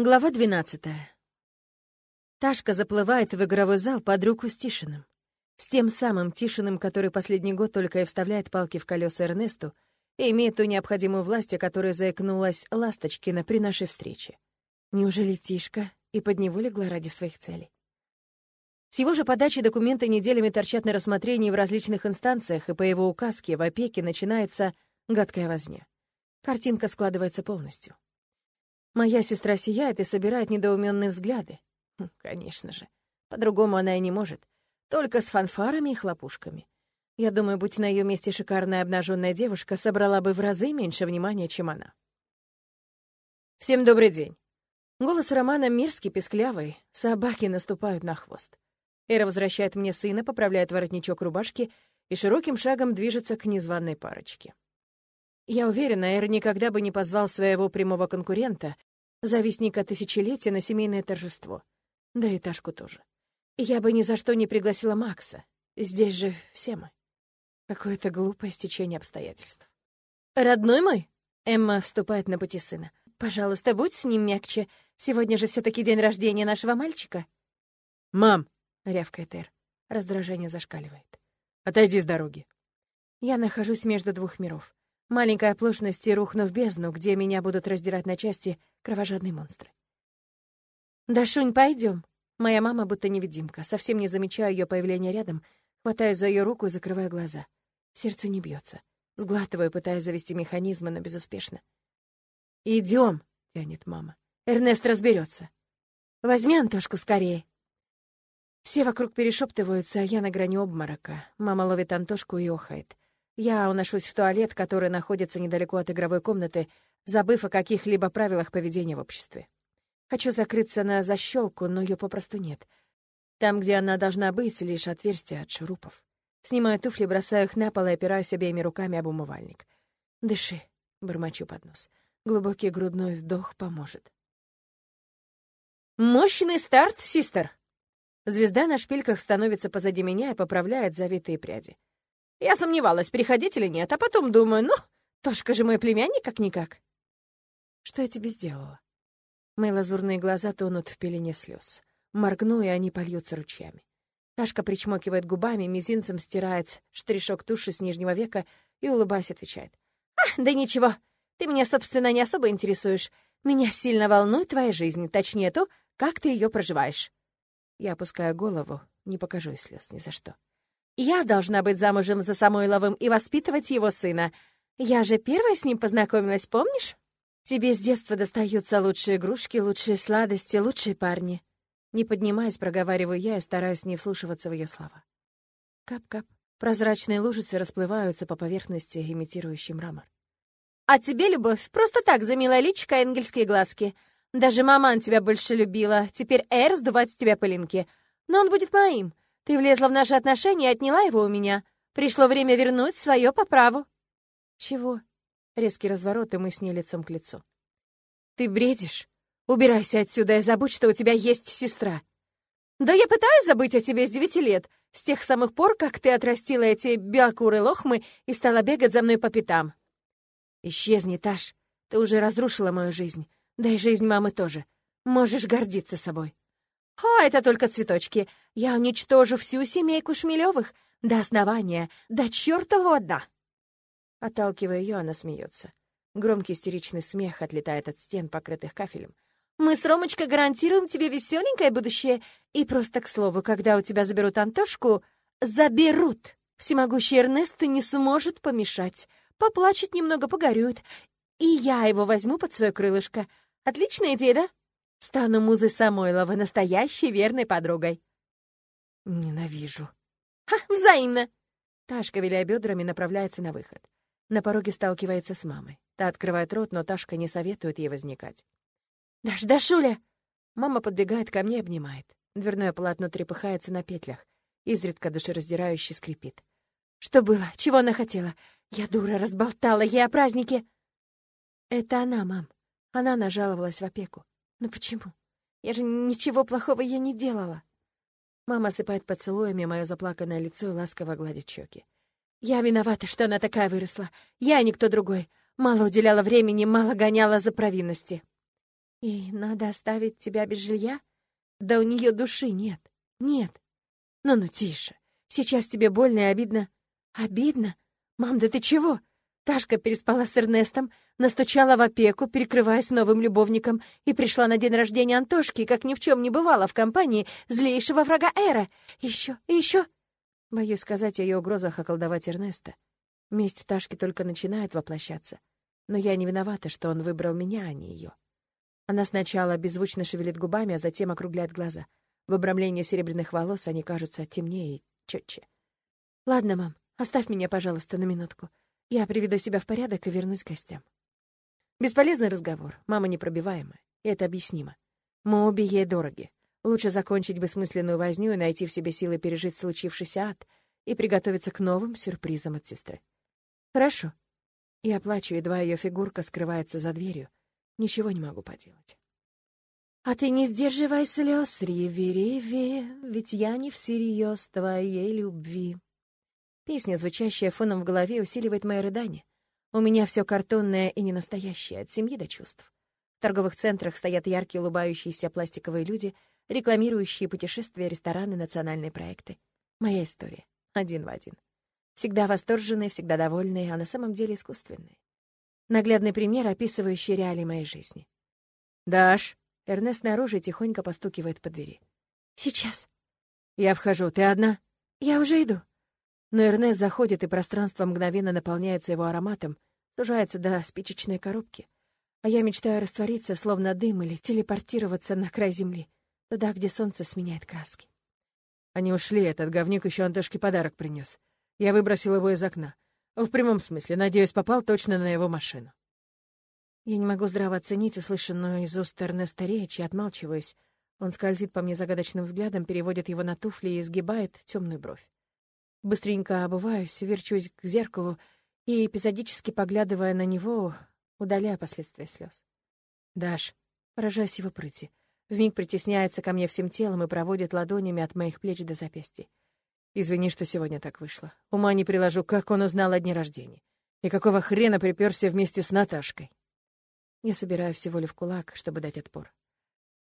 Глава 12. Ташка заплывает в игровой зал под руку с Тишиным. С тем самым Тишиным, который последний год только и вставляет палки в колеса Эрнесту и имеет ту необходимую власть, о которой заикнулась Ласточкина при нашей встрече. Неужели Тишка и под него легла ради своих целей? С его же подачи документы неделями торчат на рассмотрении в различных инстанциях, и по его указке в опеке начинается гадкая возня. Картинка складывается полностью. Моя сестра сияет и собирает недоуменные взгляды. Хм, конечно же. По-другому она и не может. Только с фанфарами и хлопушками. Я думаю, будь на ее месте шикарная обнаженная девушка, собрала бы в разы меньше внимания, чем она. «Всем добрый день!» Голос Романа мирский, песклявый. Собаки наступают на хвост. Эра возвращает мне сына, поправляет воротничок рубашки и широким шагом движется к незваной парочке. Я уверена, Эр никогда бы не позвал своего прямого конкурента, завистника тысячелетия на семейное торжество. Да и Ташку тоже. Я бы ни за что не пригласила Макса. Здесь же все мы. Какое-то глупое стечение обстоятельств. «Родной мой?» — Эмма вступает на пути сына. «Пожалуйста, будь с ним мягче. Сегодня же все таки день рождения нашего мальчика». «Мам!» — рявкает Эр. Раздражение зашкаливает. «Отойди с дороги». Я нахожусь между двух миров. Маленькая оплошность и рухну в бездну, где меня будут раздирать на части кровожадные монстры. «Дашунь, пойдем. Моя мама будто невидимка. Совсем не замечаю ее появления рядом, хватаю за ее руку и закрываю глаза. Сердце не бьется. Сглатываю, пытаясь завести механизмы, но безуспешно. Идем, тянет мама. «Эрнест разберется. Возьми Антошку скорее». Все вокруг перешептываются, а я на грани обморока. Мама ловит Антошку и охает. Я уношусь в туалет, который находится недалеко от игровой комнаты, забыв о каких-либо правилах поведения в обществе. Хочу закрыться на защелку, но ее попросту нет. Там, где она должна быть, лишь отверстие от шурупов. Снимаю туфли, бросаю их на пол и опираюсь обеими руками об умывальник. «Дыши», — бормочу под нос. Глубокий грудной вдох поможет. «Мощный старт, систер!» Звезда на шпильках становится позади меня и поправляет завитые пряди. Я сомневалась, приходить или нет, а потом думаю, ну, Тошка же мой племянник как-никак. Что я тебе сделала? Мои лазурные глаза тонут в пелене слез. Моргну, и они польются ручьями. Ташка причмокивает губами, мизинцем стирает штришок туши с нижнего века и, улыбаясь, отвечает. «А, да ничего. Ты меня, собственно, не особо интересуешь. Меня сильно волнует твоя жизнь, точнее то, как ты ее проживаешь». Я опускаю голову, не покажу слез ни за что. «Я должна быть замужем за Самойловым и воспитывать его сына. Я же первая с ним познакомилась, помнишь?» Тебе с детства достаются лучшие игрушки, лучшие сладости, лучшие парни. Не поднимаясь, проговариваю я и стараюсь не вслушиваться в ее слова. Кап-кап. Прозрачные лужицы расплываются по поверхности, имитирующей мрамор. «А тебе, любовь, просто так, за милое личико и ангельские глазки. Даже маман тебя больше любила. Теперь Эр сдувает с тебя пылинки. Но он будет моим. Ты влезла в наши отношения и отняла его у меня. Пришло время вернуть свое по праву». «Чего?» Резкий разворот, и мы с ней лицом к лицу. «Ты бредишь? Убирайся отсюда и забудь, что у тебя есть сестра». «Да я пытаюсь забыть о тебе с девяти лет, с тех самых пор, как ты отрастила эти белокурые лохмы и стала бегать за мной по пятам». «Исчезни, Таш, ты уже разрушила мою жизнь, да и жизнь мамы тоже. Можешь гордиться собой». «О, это только цветочки. Я уничтожу всю семейку Шмелевых до основания, до чертового дна». Отталкивая ее, она смеется. Громкий истеричный смех отлетает от стен, покрытых кафелем. «Мы с Ромочкой гарантируем тебе веселенькое будущее. И просто, к слову, когда у тебя заберут Антошку, заберут. Всемогущий Эрнест не сможет помешать. Поплачет немного, погорюет. И я его возьму под свое крылышко. Отличная идея, да? Стану музой Самойлова, настоящей верной подругой». «Ненавижу». «Ха, взаимно!» Ташка, виляя бедрами, направляется на выход. На пороге сталкивается с мамой. Та открывает рот, но Ташка не советует ей возникать. «Даш, Дашуля!» Мама подбегает ко мне и обнимает. Дверное полотно трепыхается на петлях. Изредка душераздирающе скрипит. «Что было? Чего она хотела? Я дура, разболтала ей о празднике!» «Это она, мам. Она нажаловалась в опеку. Но почему? Я же ничего плохого ей не делала!» Мама сыпает поцелуями мое заплаканное лицо и ласково гладит щеки. Я виновата, что она такая выросла. Я никто другой. Мало уделяла времени, мало гоняла за провинности. И надо оставить тебя без жилья? Да у нее души нет. Нет. Ну-ну, тише. Сейчас тебе больно и обидно. Обидно? Мам, да ты чего? Ташка переспала с Эрнестом, настучала в опеку, перекрываясь новым любовником, и пришла на день рождения Антошки, как ни в чем не бывало, в компании злейшего врага Эра. Еще еще. Боюсь сказать о ее угрозах околдовать Эрнеста. Месть Ташки только начинает воплощаться. Но я не виновата, что он выбрал меня, а не ее. Она сначала беззвучно шевелит губами, а затем округляет глаза. В обрамлении серебряных волос они кажутся темнее и четче. «Ладно, мам, оставь меня, пожалуйста, на минутку. Я приведу себя в порядок и вернусь к гостям. Бесполезный разговор, мама непробиваемая, и это объяснимо. Мы обе ей дороги. Лучше закончить бессмысленную возню и найти в себе силы пережить случившийся ад и приготовиться к новым сюрпризам от сестры. Хорошо. Я плачу, едва ее фигурка скрывается за дверью. Ничего не могу поделать. А ты не сдерживай слез, реви, реви, ведь я не всерьез твоей любви. Песня, звучащая фоном в голове, усиливает мои рыдания. У меня все картонное и ненастоящее, от семьи до чувств. В торговых центрах стоят яркие улыбающиеся пластиковые люди, рекламирующие путешествия, рестораны, национальные проекты. Моя история. Один в один. Всегда восторженные, всегда довольные, а на самом деле искусственные. Наглядный пример, описывающий реалии моей жизни. «Даш!» — Эрнест снаружи тихонько постукивает по двери. «Сейчас». «Я вхожу. Ты одна?» «Я уже иду». Но Эрнест заходит, и пространство мгновенно наполняется его ароматом, сужается до спичечной коробки. А я мечтаю раствориться, словно дым, или телепортироваться на край земли, туда, где солнце сменяет краски. Они ушли, этот говнюк еще Антошке подарок принес. Я выбросил его из окна. В прямом смысле, надеюсь, попал точно на его машину. Я не могу здраво оценить услышанную из уст Эрнеста речь и отмалчиваюсь. Он скользит по мне загадочным взглядом, переводит его на туфли и изгибает темную бровь. Быстренько обуваюсь, верчусь к зеркалу и, эпизодически поглядывая на него, удаляю последствия слез. «Даш», поражаясь его прыти, вмиг притесняется ко мне всем телом и проводит ладонями от моих плеч до запястья. Извини, что сегодня так вышло. Ума не приложу, как он узнал о дне рождения. И какого хрена приперся вместе с Наташкой. Я собираю всего ли в кулак, чтобы дать отпор.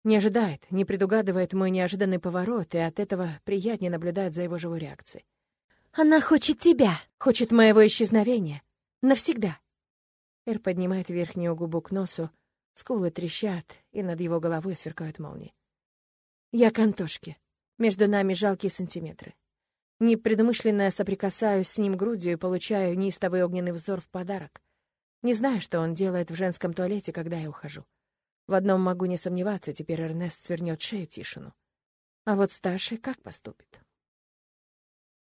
Не ожидает, не предугадывает мой неожиданный поворот, и от этого приятнее наблюдать за его живой реакцией. Она хочет тебя, хочет моего исчезновения. Навсегда. Эр поднимает верхнюю губу к носу, скулы трещат, и над его головой сверкают молнии. Я к Антошке. Между нами жалкие сантиметры. Непредумышленно соприкасаюсь с ним грудью и получаю неистовый огненный взор в подарок. Не знаю, что он делает в женском туалете, когда я ухожу. В одном могу не сомневаться, теперь Эрнест свернет шею Тишину. А вот старший как поступит?